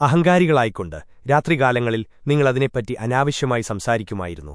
അഹങ്കാരികളായിക്കൊണ്ട് രാത്രികാലങ്ങളിൽ നിങ്ങളതിനെപ്പറ്റി അനാവശ്യമായി സംസാരിക്കുമായിരുന്നു